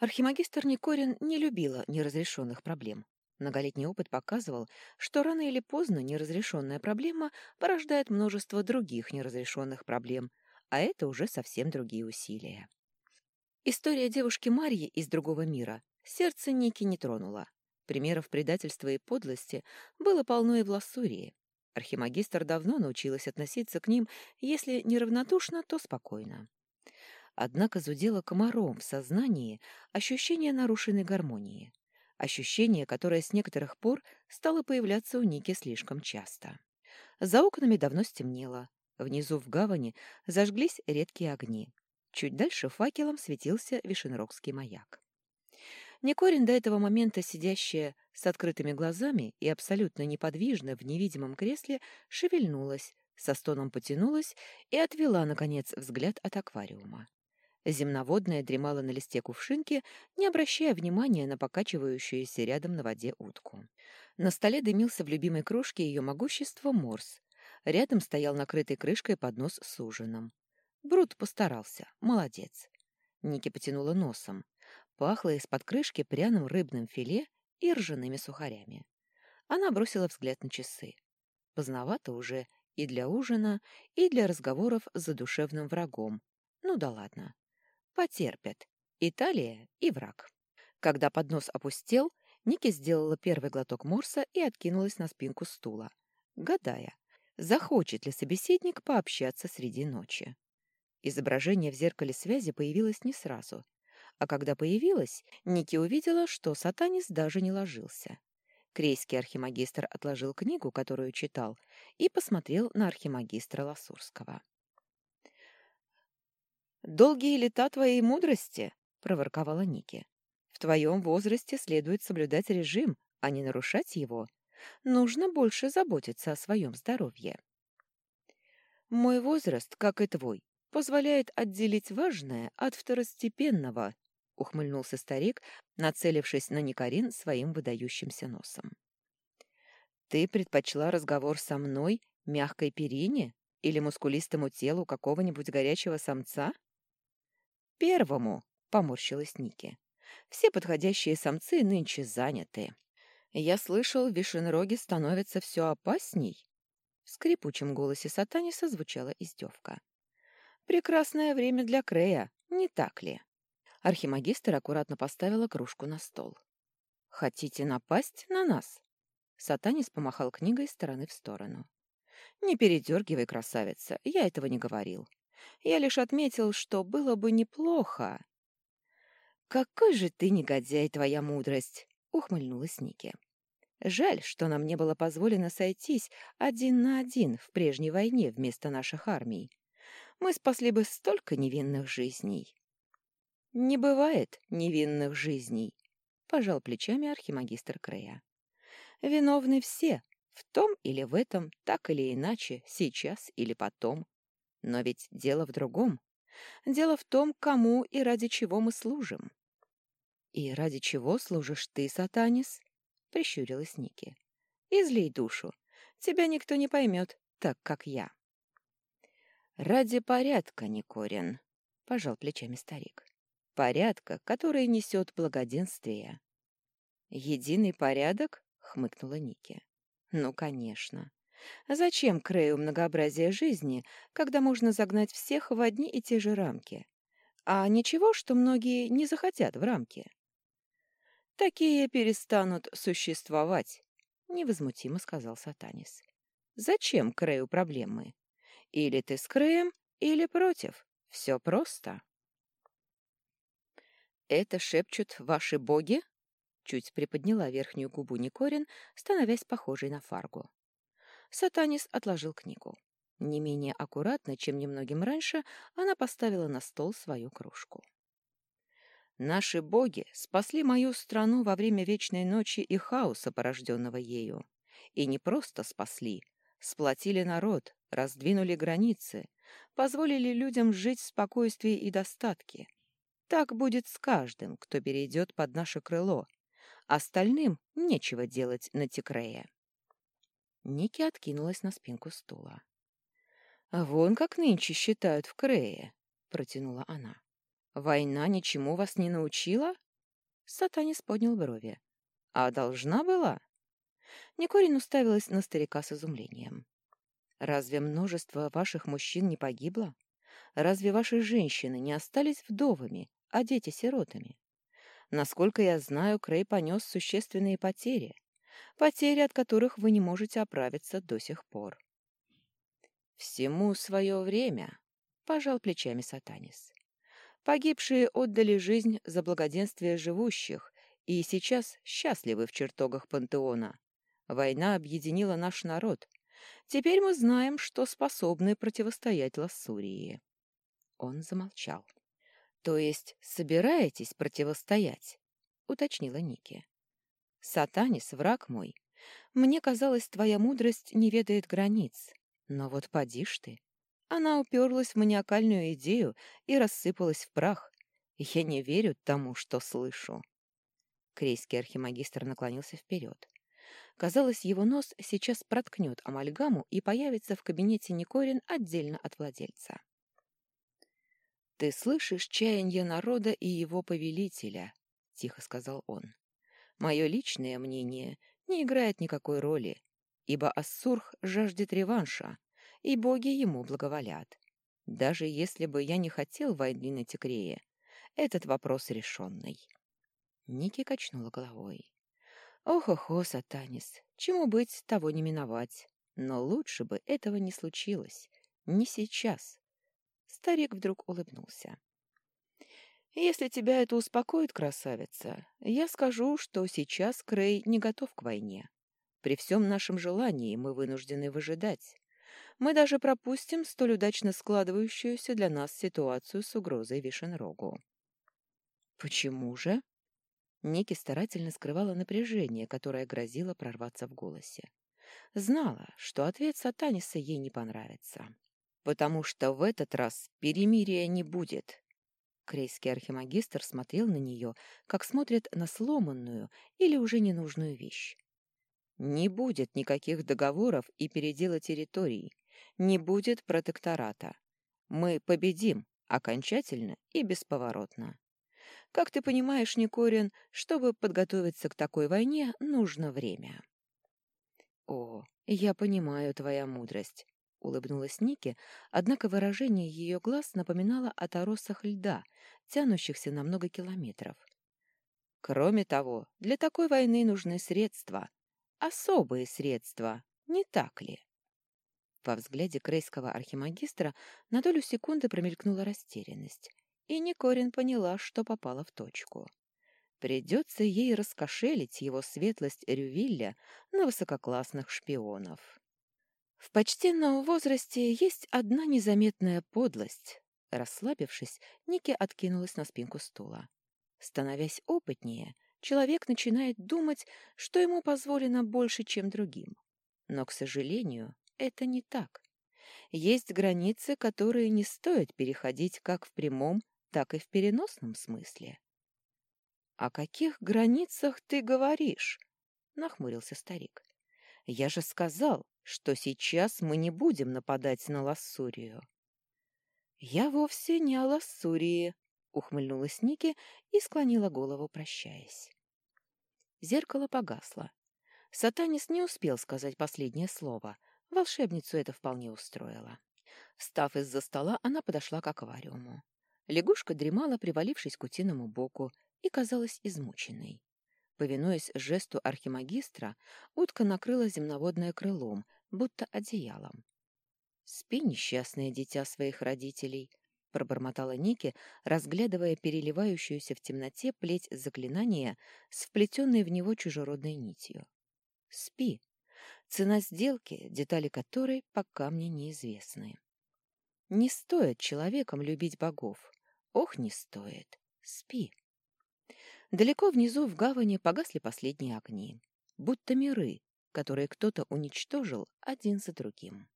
Архимагистр Никорин не любила неразрешенных проблем. Многолетний опыт показывал, что рано или поздно неразрешенная проблема порождает множество других неразрешенных проблем, а это уже совсем другие усилия. История девушки Марьи из другого мира сердце Ники не тронула. Примеров предательства и подлости было полно и в Лассурии. Архимагистр давно научилась относиться к ним, если не равнодушно, то спокойно. Однако зудело комаром в сознании ощущение нарушенной гармонии. Ощущение, которое с некоторых пор стало появляться у Ники слишком часто. За окнами давно стемнело. Внизу в гавани зажглись редкие огни. Чуть дальше факелом светился Вишенрогский маяк. Никорин, до этого момента сидящая с открытыми глазами и абсолютно неподвижно в невидимом кресле, шевельнулась, со стоном потянулась и отвела, наконец, взгляд от аквариума. Земноводная дремала на листе кувшинки, не обращая внимания на покачивающуюся рядом на воде утку. На столе дымился в любимой кружке ее могущество морс. Рядом стоял накрытый крышкой поднос с ужином. Брут постарался, молодец. Ники потянула носом. Пахло из-под крышки пряным рыбным филе и ржаными сухарями. Она бросила взгляд на часы. Поздновато уже и для ужина, и для разговоров с задушевным врагом. Ну да ладно. Потерпят. Италия и враг. Когда поднос опустел, Ники сделала первый глоток морса и откинулась на спинку стула, гадая, захочет ли собеседник пообщаться среди ночи. Изображение в зеркале связи появилось не сразу, а когда появилось, Ники увидела, что сатанис даже не ложился. Крейский архимагистр отложил книгу, которую читал, и посмотрел на архимагистра Ласурского. «Долгие лета твоей мудрости», — проворковала Ники. «В твоем возрасте следует соблюдать режим, а не нарушать его. Нужно больше заботиться о своем здоровье». «Мой возраст, как и твой, позволяет отделить важное от второстепенного», — ухмыльнулся старик, нацелившись на Никарин своим выдающимся носом. «Ты предпочла разговор со мной, мягкой перине или мускулистому телу какого-нибудь горячего самца?» «Первому», — поморщилась Ники. «Все подходящие самцы нынче заняты. Я слышал, вишенроги становятся все опасней». В скрипучем голосе Сатаниса звучала издевка. «Прекрасное время для Крея, не так ли?» Архимагистр аккуратно поставила кружку на стол. «Хотите напасть на нас?» Сатанис помахал книгой из стороны в сторону. «Не передергивай, красавица, я этого не говорил. Я лишь отметил, что было бы неплохо. «Какой же ты негодяй, твоя мудрость!» — ухмыльнулась Ники. «Жаль, что нам не было позволено сойтись один на один в прежней войне вместо наших армий. Мы спасли бы столько невинных жизней». «Не бывает невинных жизней», — пожал плечами архимагистр Крея. «Виновны все, в том или в этом, так или иначе, сейчас или потом. Но ведь дело в другом. Дело в том, кому и ради чего мы служим. «И ради чего служишь ты, Сатанис?» — прищурилась Ники. «Излей душу. Тебя никто не поймет, так как я». «Ради порядка, Никорин», — пожал плечами старик. «Порядка, который несет благоденствие». «Единый порядок?» — хмыкнула Ники. «Ну, конечно. Зачем Крею многообразие жизни, когда можно загнать всех в одни и те же рамки? А ничего, что многие не захотят в рамки. Такие перестанут существовать, невозмутимо сказал Сатанис. Зачем Крею проблемы? Или ты с Креем, или против. Все просто. Это шепчут ваши боги? Чуть приподняла верхнюю губу Никорин, становясь похожей на Фаргу. Сатанис отложил книгу. Не менее аккуратно, чем немногим раньше, она поставила на стол свою кружку. «Наши боги спасли мою страну во время вечной ночи и хаоса, порожденного ею. И не просто спасли, сплотили народ, раздвинули границы, позволили людям жить в спокойствии и достатке. Так будет с каждым, кто перейдет под наше крыло. Остальным нечего делать на Тикрее. Ники откинулась на спинку стула. «А вон как нынче считают в Крее», — протянула она. «Война ничему вас не научила? Сатанис поднял брови. «А должна была?» Никорин уставилась на старика с изумлением. «Разве множество ваших мужчин не погибло? Разве ваши женщины не остались вдовами, а дети сиротами? Насколько я знаю, Крей понес существенные потери, потери, от которых вы не можете оправиться до сих пор». «Всему свое время», — пожал плечами Сатанис. «Погибшие отдали жизнь за благоденствие живущих и сейчас счастливы в чертогах пантеона. Война объединила наш народ. Теперь мы знаем, что способны противостоять Лассурии». Он замолчал. «То есть собираетесь противостоять?» — уточнила Ники. «Сатанис, враг мой, мне казалось, твоя мудрость не ведает границ. Но вот поди ж ты. Она уперлась в маниакальную идею и рассыпалась в прах. Я не верю тому, что слышу». Крейский архимагистр наклонился вперед. Казалось, его нос сейчас проткнет амальгаму и появится в кабинете Никорин отдельно от владельца. «Ты слышишь чаяние народа и его повелителя», — тихо сказал он. «Мое личное мнение не играет никакой роли, ибо Ассурх жаждет реванша, и боги ему благоволят. Даже если бы я не хотел войны на Текрее, этот вопрос решенный». Ники качнула головой. Ох-охо, Сатанис, чему быть, того не миновать. Но лучше бы этого не случилось. Не сейчас. Старик вдруг улыбнулся. «Если тебя это успокоит, красавица, я скажу, что сейчас Крей не готов к войне. При всем нашем желании мы вынуждены выжидать. Мы даже пропустим столь удачно складывающуюся для нас ситуацию с угрозой Вишенрогу». «Почему же?» Ники старательно скрывала напряжение, которое грозило прорваться в голосе. Знала, что ответ Сатаниса ей не понравится. «Потому что в этот раз перемирия не будет». Крейский архимагистр смотрел на нее, как смотрят на сломанную или уже ненужную вещь. «Не будет никаких договоров и передела территорий. Не будет протектората. Мы победим окончательно и бесповоротно. Как ты понимаешь, Никорин, чтобы подготовиться к такой войне, нужно время. О, я понимаю твоя мудрость, улыбнулась Ники, однако выражение ее глаз напоминало о торосах льда, тянущихся на много километров. Кроме того, для такой войны нужны средства, особые средства, не так ли? Во взгляде крейского архимагистра на долю секунды промелькнула растерянность и Никорин поняла, что попала в точку. Придется ей раскошелить его светлость Рювилля на высококлассных шпионов. В почтенном возрасте есть одна незаметная подлость. Расслабившись, Ники откинулась на спинку стула. Становясь опытнее, человек начинает думать, что ему позволено больше, чем другим. Но, к сожалению, это не так. Есть границы, которые не стоит переходить как в прямом, так и в переносном смысле. — О каких границах ты говоришь? — нахмурился старик. — Я же сказал, что сейчас мы не будем нападать на Лассурию. — Я вовсе не о Лассурии, — ухмыльнулась Ники и склонила голову, прощаясь. Зеркало погасло. Сатанис не успел сказать последнее слово. Волшебницу это вполне устроило. Встав из-за стола, она подошла к аквариуму. Лягушка дремала, привалившись к утиному боку, и казалась измученной. Повинуясь жесту архимагистра, утка накрыла земноводное крылом, будто одеялом. «Спи, несчастное дитя своих родителей», — пробормотала Ники, разглядывая переливающуюся в темноте плеть заклинания с вплетенной в него чужеродной нитью. «Спи. Цена сделки, детали которой пока мне неизвестны. Не стоит человеком любить богов. Ох, не стоит. Спи. Далеко внизу в гавани погасли последние огни, будто миры, которые кто-то уничтожил один за другим.